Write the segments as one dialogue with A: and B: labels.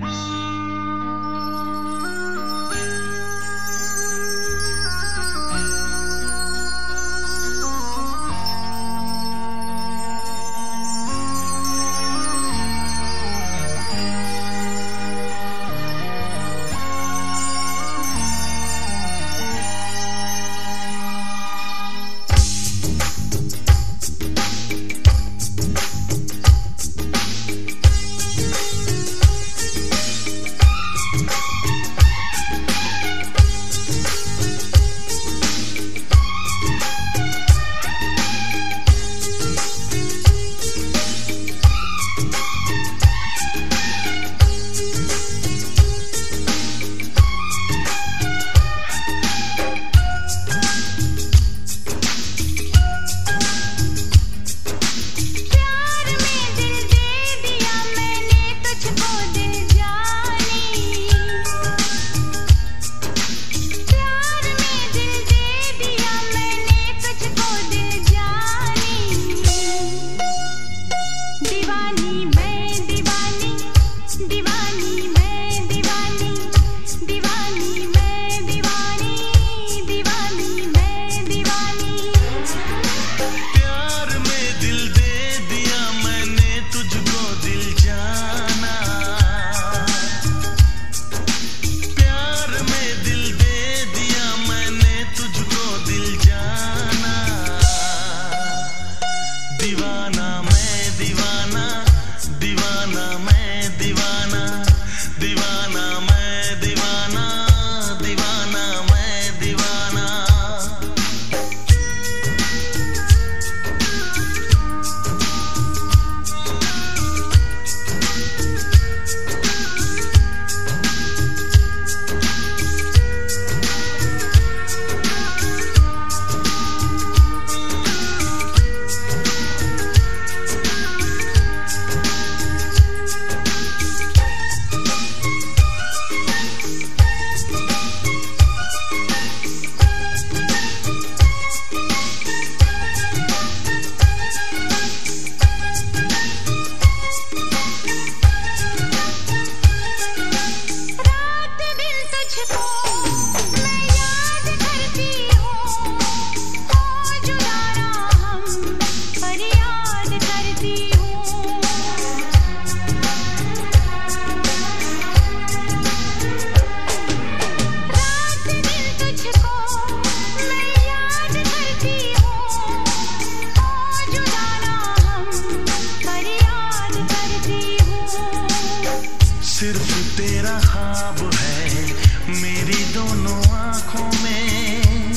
A: Oh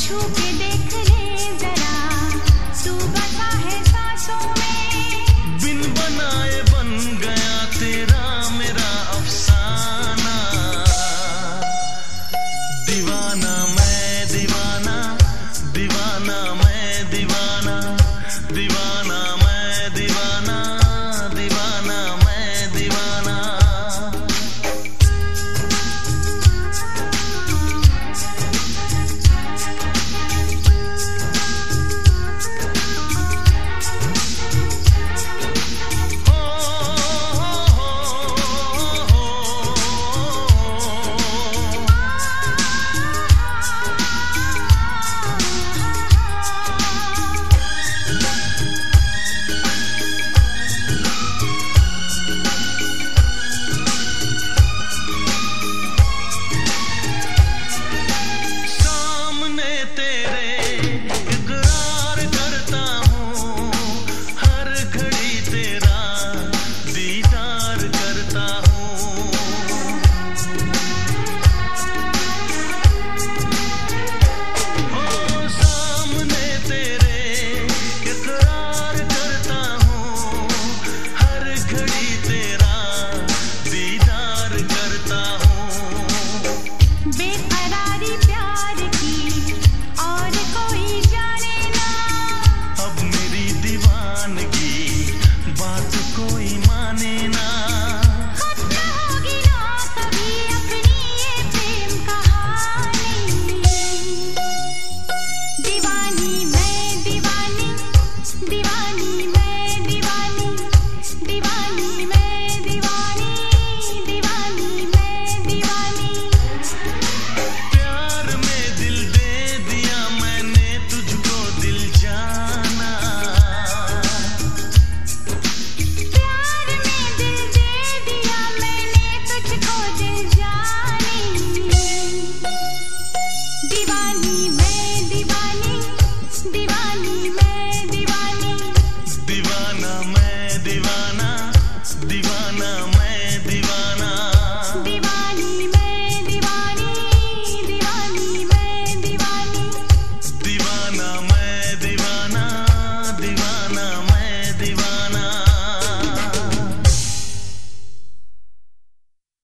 A: छू के देख ले जरा तू बात कोई